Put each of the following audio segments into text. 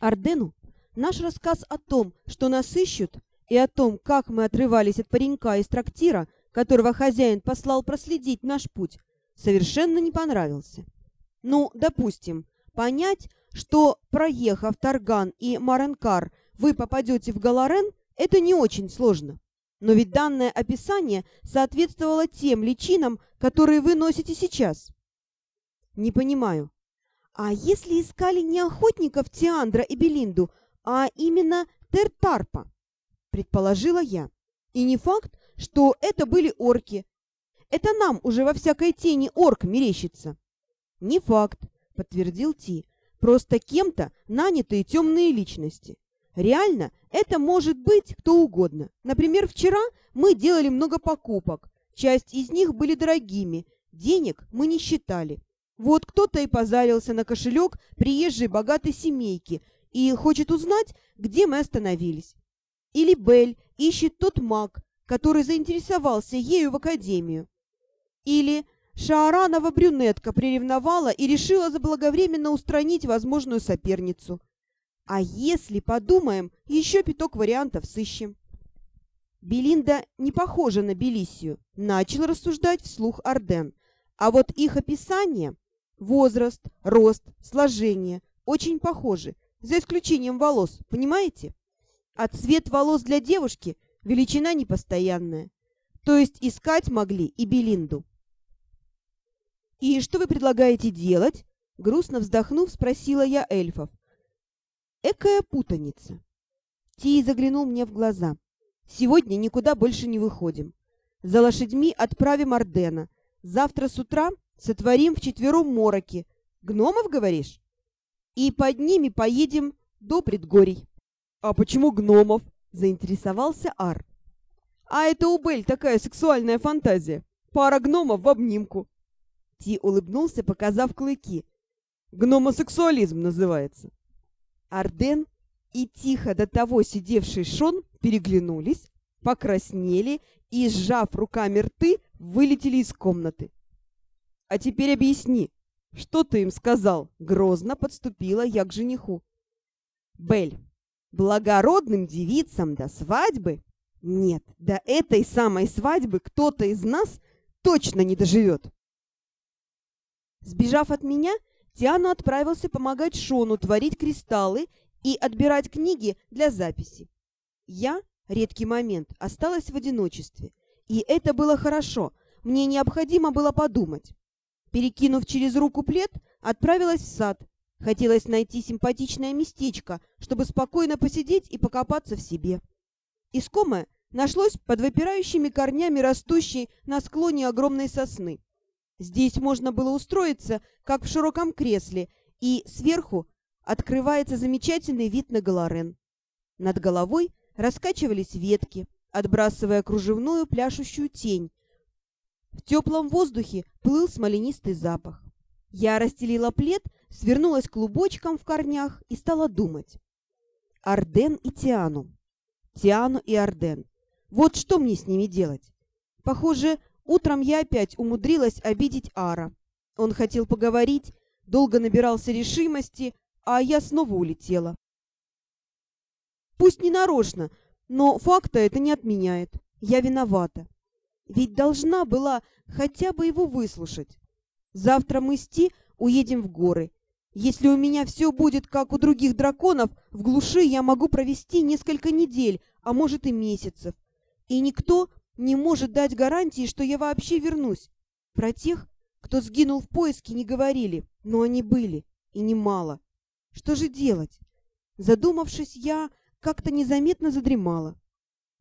Ардену наш рассказ о том, что нас ищут, и о том, как мы отрывались от паренька из трактира, которого хозяин послал проследить наш путь, совершенно не понравился. Ну, допустим, понять, что, проехав Тарган и Маренкар, вы попадете в Галарен, это не очень сложно. Но ведь данное описание соответствовало тем личинам, которые вы носите сейчас. Не понимаю. А если искали не охотников Тиандра и Белинду, а именно Тертарпа? Предположила я. И не факт, что это были орки. Это нам уже во всякой тени орк мерещится. Не факт, подтвердил Ти. Просто кем-то нанятые темные личности. Реально, это может быть кто угодно. Например, вчера мы делали много покупок. Часть из них были дорогими. Денег мы не считали. Вот кто-то и позарился на кошелек приезжей богатой семейки и хочет узнать, где мы остановились. Или Бель ищет тот маг, который заинтересовался ею в академию. Или Шааранова брюнетка приревновала и решила заблаговременно устранить возможную соперницу. А если подумаем, еще пяток вариантов сыщем. Белинда не похожа на Белисию, начал рассуждать вслух Арден. А вот их описание, возраст, рост, сложение очень похожи, за исключением волос, понимаете? А цвет волос для девушки – величина непостоянная. То есть искать могли и Белинду. «И что вы предлагаете делать?» Грустно вздохнув, спросила я эльфов. Экая путаница. Ти заглянул мне в глаза. Сегодня никуда больше не выходим. За лошадьми отправим Ордена. Завтра с утра сотворим вчетвером мороки. Гномов, говоришь? И под ними поедем до предгорий. А почему гномов? Заинтересовался Ар. А это у Бель такая сексуальная фантазия. Пара гномов в обнимку. Ти улыбнулся, показав клыки. Гномосексуализм называется. Арден и тихо до того сидевший Шон переглянулись, покраснели и, сжав руками рты, вылетели из комнаты. «А теперь объясни, что ты им сказал?» Грозно подступила я к жениху. «Бель, благородным девицам до свадьбы? Нет, до этой самой свадьбы кто-то из нас точно не доживет!» Сбежав от меня, Тиану отправился помогать Шону творить кристаллы и отбирать книги для записи. Я, редкий момент, осталась в одиночестве. И это было хорошо, мне необходимо было подумать. Перекинув через руку плед, отправилась в сад. Хотелось найти симпатичное местечко, чтобы спокойно посидеть и покопаться в себе. Искомое нашлось под выпирающими корнями растущей на склоне огромной сосны. Здесь можно было устроиться, как в широком кресле, и сверху открывается замечательный вид на Галарен. Над головой раскачивались ветки, отбрасывая кружевную пляшущую тень. В теплом воздухе плыл смоленистый запах. Я расстелила плед, свернулась клубочком в корнях и стала думать. Арден и Тиану. Тиану и Арден. Вот что мне с ними делать? Похоже, Утром я опять умудрилась обидеть Ара. Он хотел поговорить, долго набирался решимости, а я снова улетела. Пусть не нарочно, но факта это не отменяет. Я виновата. Ведь должна была хотя бы его выслушать. Завтра мы с Ти уедем в горы. Если у меня все будет как у других драконов, в глуши я могу провести несколько недель, а может и месяцев. И никто не может дать гарантии, что я вообще вернусь. Про тех, кто сгинул в поиске, не говорили, но они были, и немало. Что же делать? Задумавшись, я как-то незаметно задремала.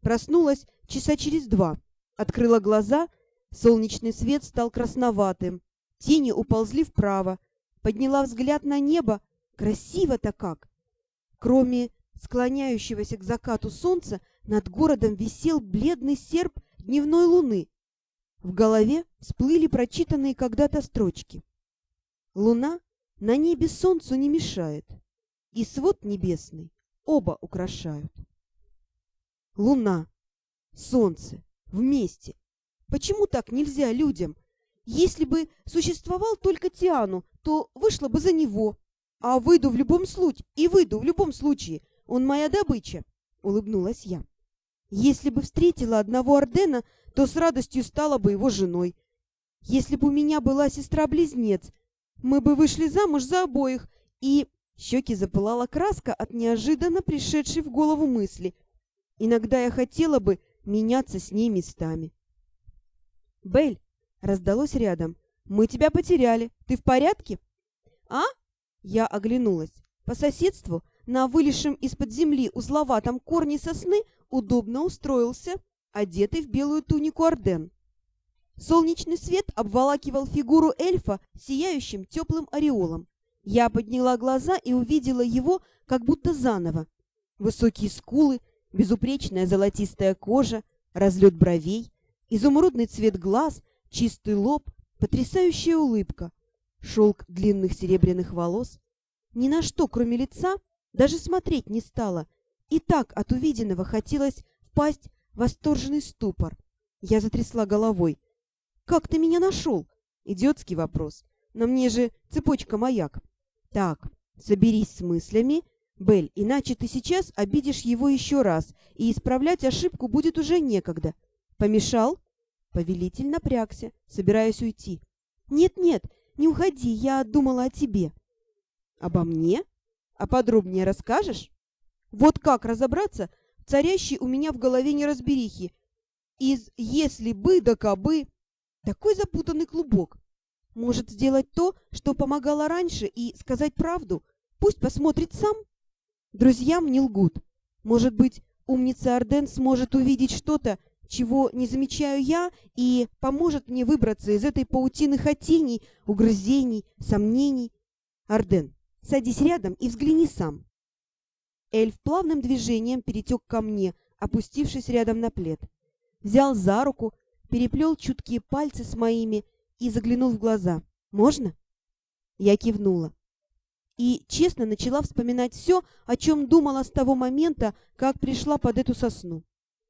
Проснулась часа через два, открыла глаза, солнечный свет стал красноватым, тени уползли вправо, подняла взгляд на небо, красиво-то как! Кроме склоняющегося к закату солнца, над городом висел бледный серп дневной луны. В голове всплыли прочитанные когда-то строчки. Луна на небе солнцу не мешает, и свод небесный оба украшают. Луна, солнце, вместе. Почему так нельзя людям? Если бы существовал только Тиану, то вышло бы за него. А выйду в любом случае, и выйду в любом случае. Он моя добыча, — улыбнулась я. Если бы встретила одного Ордена, то с радостью стала бы его женой. Если бы у меня была сестра-близнец, мы бы вышли замуж за обоих, и... Щеки запылала краска от неожиданно пришедшей в голову мысли. Иногда я хотела бы меняться с ней местами. «Белль!» — раздалось рядом. «Мы тебя потеряли. Ты в порядке?» «А?» — я оглянулась. По соседству, на вылезшем из-под земли узловатом корне сосны, удобно устроился, одетый в белую тунику Орден. Солнечный свет обволакивал фигуру эльфа сияющим теплым ореолом. Я подняла глаза и увидела его как будто заново. Высокие скулы, безупречная золотистая кожа, разлет бровей, изумрудный цвет глаз, чистый лоб, потрясающая улыбка, шелк длинных серебряных волос. Ни на что, кроме лица, даже смотреть не стала. И так от увиденного хотелось впасть в восторженный ступор. Я затрясла головой. «Как ты меня нашел?» Идиотский вопрос. На мне же цепочка-маяк. Так, соберись с мыслями, Бель, иначе ты сейчас обидишь его еще раз, и исправлять ошибку будет уже некогда. Помешал? Повелитель напрягся, собираясь уйти. Нет-нет, не уходи, я думала о тебе. Обо мне? А подробнее расскажешь? Вот как разобраться в царящей у меня в голове неразберихи из «если бы да кабы». Такой запутанный клубок. Может сделать то, что помогало раньше, и сказать правду? Пусть посмотрит сам. Друзьям не лгут. Может быть, умница Арден сможет увидеть что-то, чего не замечаю я, и поможет мне выбраться из этой паутины хотений, угрызений, сомнений. Арден, садись рядом и взгляни сам. Эльф плавным движением перетек ко мне, опустившись рядом на плед. Взял за руку, переплел чуткие пальцы с моими и заглянул в глаза. «Можно?» Я кивнула. И честно начала вспоминать все, о чем думала с того момента, как пришла под эту сосну.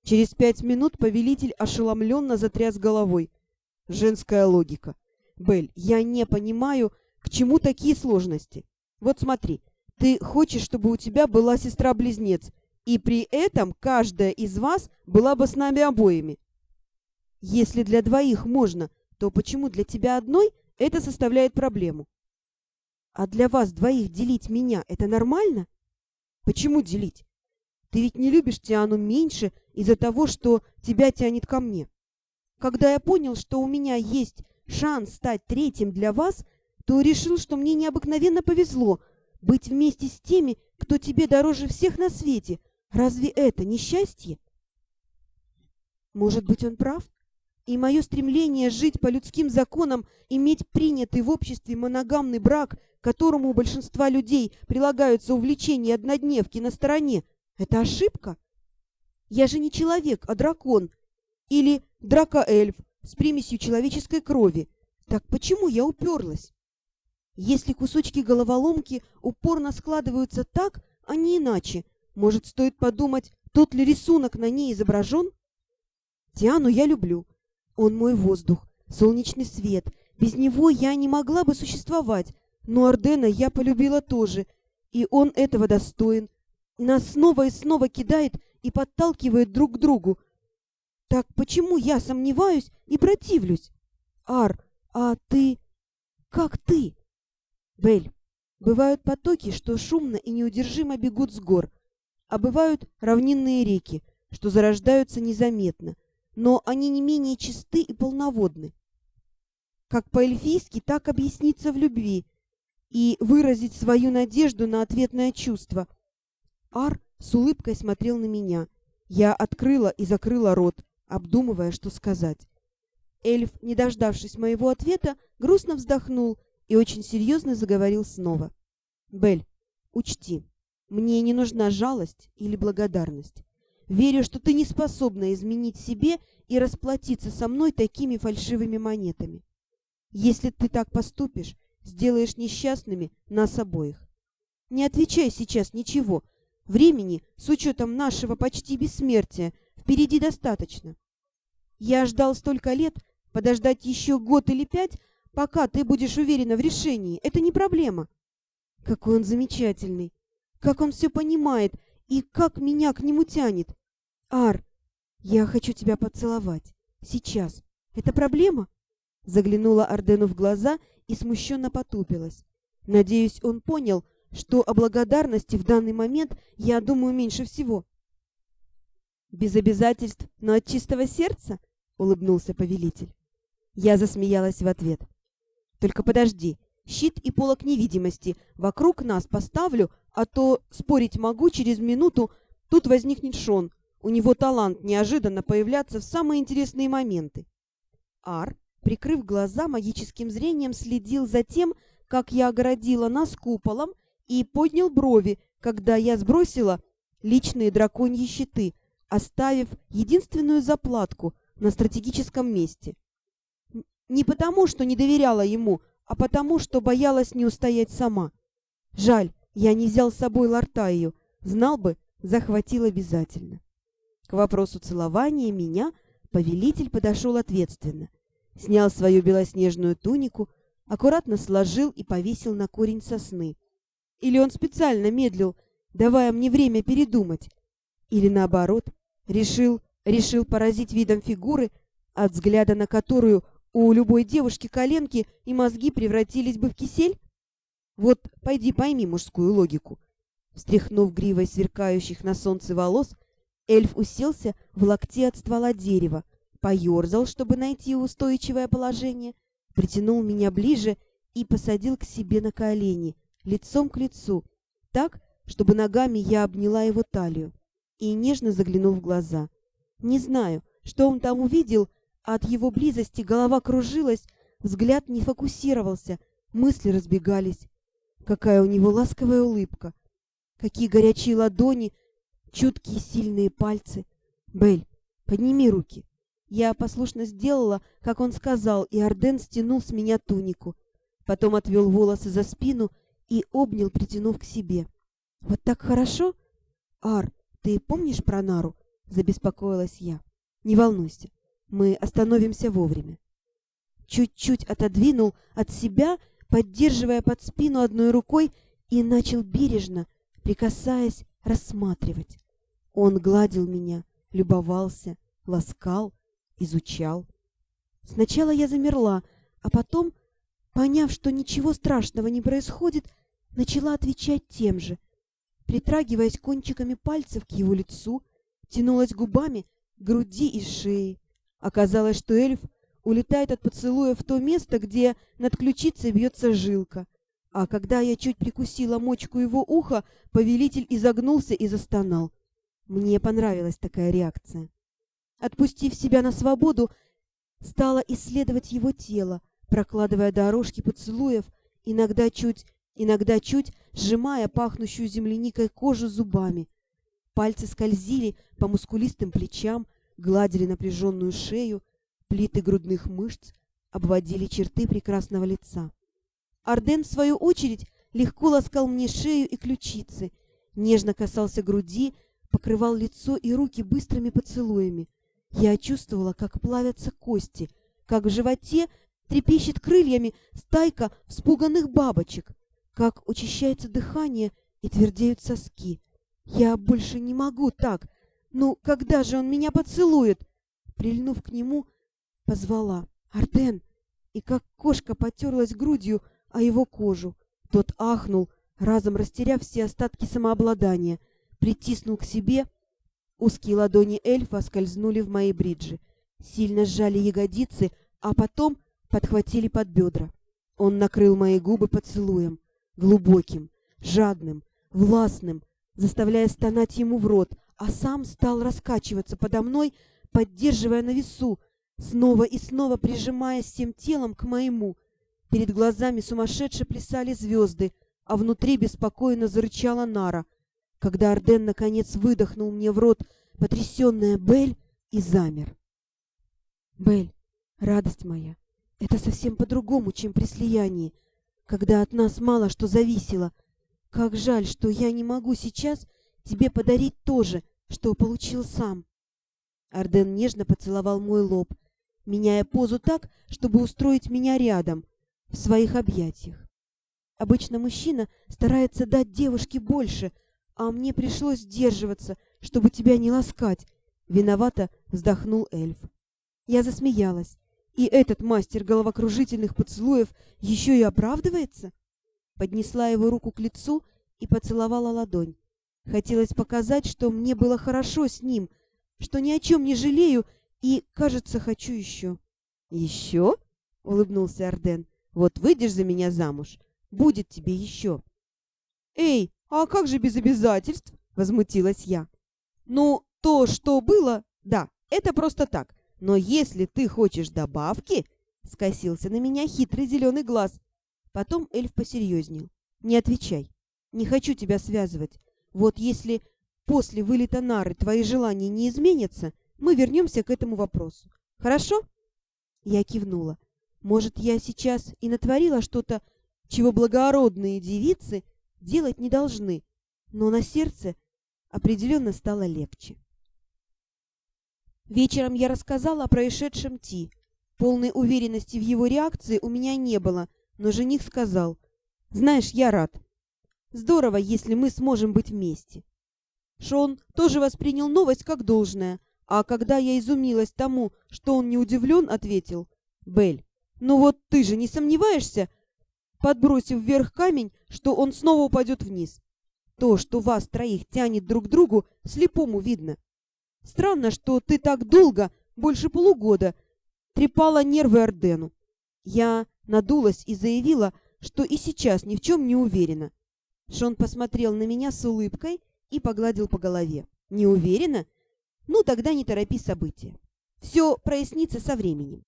Через пять минут повелитель ошеломленно затряс головой. Женская логика. Бель, я не понимаю, к чему такие сложности. Вот смотри, ты хочешь, чтобы у тебя была сестра-близнец, и при этом каждая из вас была бы с нами обоими. Если для двоих можно, то почему для тебя одной это составляет проблему? А для вас двоих делить меня — это нормально? Почему делить? Ты ведь не любишь Тиану меньше из-за того, что тебя тянет ко мне. Когда я понял, что у меня есть шанс стать третьим для вас, то решил, что мне необыкновенно повезло быть вместе с теми, кто тебе дороже всех на свете. Разве это не счастье? Может быть, он прав? И мое стремление жить по людским законам, иметь принятый в обществе моногамный брак, которому у большинства людей прилагаются увлечения однодневки на стороне, это ошибка? Я же не человек, а дракон. Или дракоэльф с примесью человеческой крови. Так почему я уперлась? Если кусочки головоломки упорно складываются так, а не иначе, может, стоит подумать, тот ли рисунок на ней изображен? Тиану я люблю. Он мой воздух, солнечный свет. Без него я не могла бы существовать. Но Ардена я полюбила тоже, и он этого достоин. Нас снова и снова кидает и подталкивает друг к другу. Так почему я сомневаюсь и противлюсь? Ар, а ты... Как ты? Бель, бывают потоки, что шумно и неудержимо бегут с гор, а бывают равнинные реки, что зарождаются незаметно, но они не менее чисты и полноводны. Как по-эльфийски, так объясниться в любви и выразить свою надежду на ответное чувство. Ар с улыбкой смотрел на меня. Я открыла и закрыла рот, обдумывая, что сказать. Эльф, не дождавшись моего ответа, грустно вздохнул и очень серьезно заговорил снова. «Бель, учти, мне не нужна жалость или благодарность. Верю, что ты не способна изменить себе и расплатиться со мной такими фальшивыми монетами. Если ты так поступишь, сделаешь несчастными нас обоих. Не отвечай сейчас ничего. Времени, с учетом нашего почти бессмертия, впереди достаточно. Я ждал столько лет, подождать еще год или пять, пока ты будешь уверена в решении, это не проблема. Какой он замечательный! Как он все понимает и как меня к нему тянет! Ар, я хочу тебя поцеловать. Сейчас. Это проблема? Заглянула Ардену в глаза и смущенно потупилась. Надеюсь, он понял, что о благодарности в данный момент я думаю меньше всего. «Без обязательств, но от чистого сердца?» — улыбнулся повелитель. Я засмеялась в ответ. «Только подожди, щит и полок невидимости вокруг нас поставлю, а то спорить могу через минуту, тут возникнет Шон. У него талант неожиданно появляться в самые интересные моменты». Ар, прикрыв глаза, магическим зрением следил за тем, как я огородила нас куполом и поднял брови, когда я сбросила личные драконьи щиты, оставив единственную заплатку на стратегическом месте. Не потому, что не доверяла ему, а потому, что боялась не устоять сама. Жаль, я не взял с собой Лартаю, знал бы, захватил обязательно. К вопросу целования меня повелитель подошел ответственно. Снял свою белоснежную тунику, аккуратно сложил и повесил на корень сосны. Или он специально медлил, давая мне время передумать. Или наоборот, решил, решил поразить видом фигуры, от взгляда на которую у любой девушки коленки и мозги превратились бы в кисель? Вот пойди пойми мужскую логику. Встряхнув гривой сверкающих на солнце волос, эльф уселся в локте от ствола дерева, поерзал, чтобы найти устойчивое положение, притянул меня ближе и посадил к себе на колени, лицом к лицу, так, чтобы ногами я обняла его талию, и нежно заглянул в глаза. Не знаю, что он там увидел, от его близости голова кружилась, взгляд не фокусировался, мысли разбегались. Какая у него ласковая улыбка, какие горячие ладони, чуткие сильные пальцы. Бель, подними руки. Я послушно сделала, как он сказал, и Арден стянул с меня тунику. Потом отвел волосы за спину и обнял, притянув к себе. «Вот так хорошо? Ар, ты помнишь про Нару?» — забеспокоилась я. «Не волнуйся, мы остановимся вовремя». Чуть-чуть отодвинул от себя, поддерживая под спину одной рукой, и начал бережно, прикасаясь, рассматривать. Он гладил меня, любовался, ласкал, изучал. Сначала я замерла, а потом, поняв, что ничего страшного не происходит, начала отвечать тем же. Притрагиваясь кончиками пальцев к его лицу, тянулась губами к груди и шее. Оказалось, что эльф улетает от поцелуя в то место, где над ключицей бьется жилка. А когда я чуть прикусила мочку его уха, повелитель изогнулся и застонал. Мне понравилась такая реакция. Отпустив себя на свободу, стала исследовать его тело, прокладывая дорожки поцелуев, иногда чуть иногда чуть сжимая пахнущую земляникой кожу зубами. Пальцы скользили по мускулистым плечам, гладили напряженную шею, плиты грудных мышц обводили черты прекрасного лица. Арден, в свою очередь, легко ласкал мне шею и ключицы, нежно касался груди, покрывал лицо и руки быстрыми поцелуями. Я чувствовала, как плавятся кости, как в животе трепещет крыльями стайка вспуганных бабочек как учащается дыхание и твердеют соски. Я больше не могу так. Ну, когда же он меня поцелует? Прильнув к нему, позвала «Артен!» и как кошка потерлась грудью о его кожу. Тот ахнул, разом растеряв все остатки самообладания, притиснул к себе. Узкие ладони эльфа скользнули в мои бриджи, сильно сжали ягодицы, а потом подхватили под бедра. Он накрыл мои губы поцелуем глубоким, жадным, властным, заставляя стонать ему в рот, а сам стал раскачиваться подо мной, поддерживая на весу, снова и снова прижимаясь всем телом к моему. Перед глазами сумасшедше плясали звезды, а внутри беспокойно зарычала Нара, когда Арден наконец выдохнул мне в рот потрясенная Бель и замер. «Бель, радость моя, это совсем по-другому, чем при слиянии когда от нас мало что зависело. Как жаль, что я не могу сейчас тебе подарить то же, что получил сам. Арден нежно поцеловал мой лоб, меняя позу так, чтобы устроить меня рядом, в своих объятиях. Обычно мужчина старается дать девушке больше, а мне пришлось сдерживаться, чтобы тебя не ласкать. Виновато вздохнул эльф. Я засмеялась. И этот мастер головокружительных поцелуев еще и оправдывается? Поднесла его руку к лицу и поцеловала ладонь. Хотелось показать, что мне было хорошо с ним, что ни о чем не жалею и, кажется, хочу еще. «Еще?» — улыбнулся Арден. «Вот выйдешь за меня замуж, будет тебе еще». «Эй, а как же без обязательств?» — возмутилась я. «Ну, то, что было, да, это просто так. Но если ты хочешь добавки...» — скосился на меня хитрый зеленый глаз. Потом эльф посерьезнел. «Не отвечай. Не хочу тебя связывать. Вот если после вылета нары твои желания не изменятся, мы вернемся к этому вопросу. Хорошо?» Я кивнула. «Может, я сейчас и натворила что-то, чего благородные девицы делать не должны, но на сердце определенно стало легче». Вечером я рассказала о происшедшем Ти. Полной уверенности в его реакции у меня не было, но жених сказал, «Знаешь, я рад. Здорово, если мы сможем быть вместе». Шон тоже воспринял новость как должное, а когда я изумилась тому, что он не удивлен, ответил, «Белль, ну вот ты же не сомневаешься, подбросив вверх камень, что он снова упадет вниз? То, что вас троих тянет друг к другу, слепому видно. Странно, что ты так долго, больше полугода, трепала нервы Ордену. Я надулась и заявила, что и сейчас ни в чем не уверена. Шон посмотрел на меня с улыбкой и погладил по голове. «Не уверена? Ну, тогда не торопи события. Все прояснится со временем».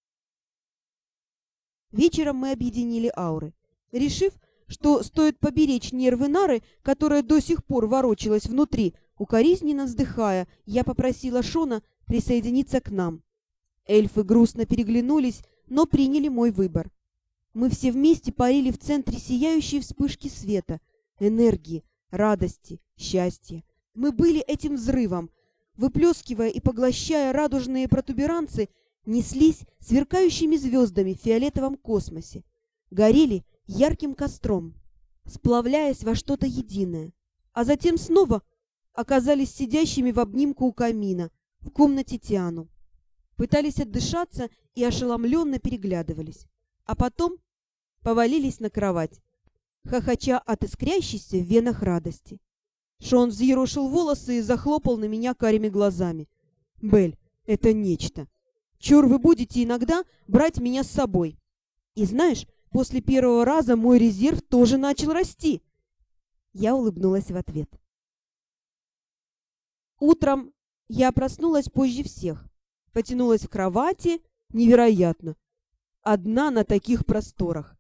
Вечером мы объединили ауры, решив, что стоит поберечь нервы Нары, которая до сих пор ворочалась внутри, Укоризненно вздыхая, я попросила Шона присоединиться к нам. Эльфы грустно переглянулись, но приняли мой выбор. Мы все вместе парили в центре сияющей вспышки света, энергии, радости, счастья. Мы были этим взрывом. Выплескивая и поглощая радужные протуберанцы, неслись сверкающими звездами в фиолетовом космосе. Горели ярким костром, сплавляясь во что-то единое. А затем снова оказались сидящими в обнимку у камина, в комнате Тиану. Пытались отдышаться и ошеломленно переглядывались. А потом повалились на кровать, хохоча от искрящейся в венах радости. Шон взъерошил волосы и захлопал на меня карими глазами. «Бель, это нечто. Чур вы будете иногда брать меня с собой. И знаешь, после первого раза мой резерв тоже начал расти». Я улыбнулась в ответ. Утром я проснулась позже всех. Потянулась в кровати. Невероятно. Одна на таких просторах.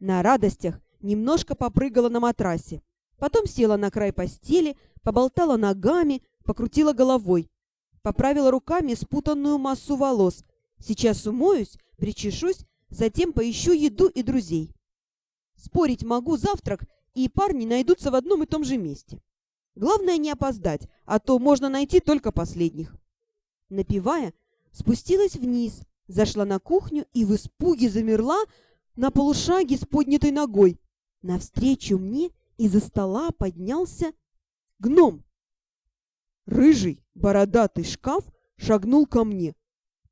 На радостях немножко попрыгала на матрасе. Потом села на край постели, поболтала ногами, покрутила головой. Поправила руками спутанную массу волос. Сейчас умоюсь, причешусь, затем поищу еду и друзей. Спорить могу завтрак, и парни найдутся в одном и том же месте. Главное не опоздать, а то можно найти только последних. Напивая, спустилась вниз, зашла на кухню и в испуге замерла на полушаге с поднятой ногой. Навстречу мне из-за стола поднялся гном. Рыжий бородатый шкаф шагнул ко мне.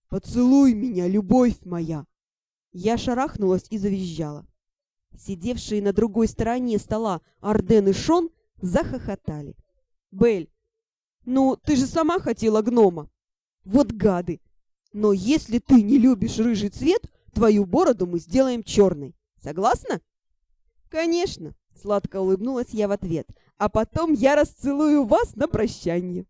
«Поцелуй меня, любовь моя!» Я шарахнулась и завизжала. Сидевшие на другой стороне стола Арден и Шон захохотали. Бель, ну ты же сама хотела гнома. Вот гады. Но если ты не любишь рыжий цвет, твою бороду мы сделаем черной. Согласна? Конечно, сладко улыбнулась я в ответ. А потом я расцелую вас на прощание.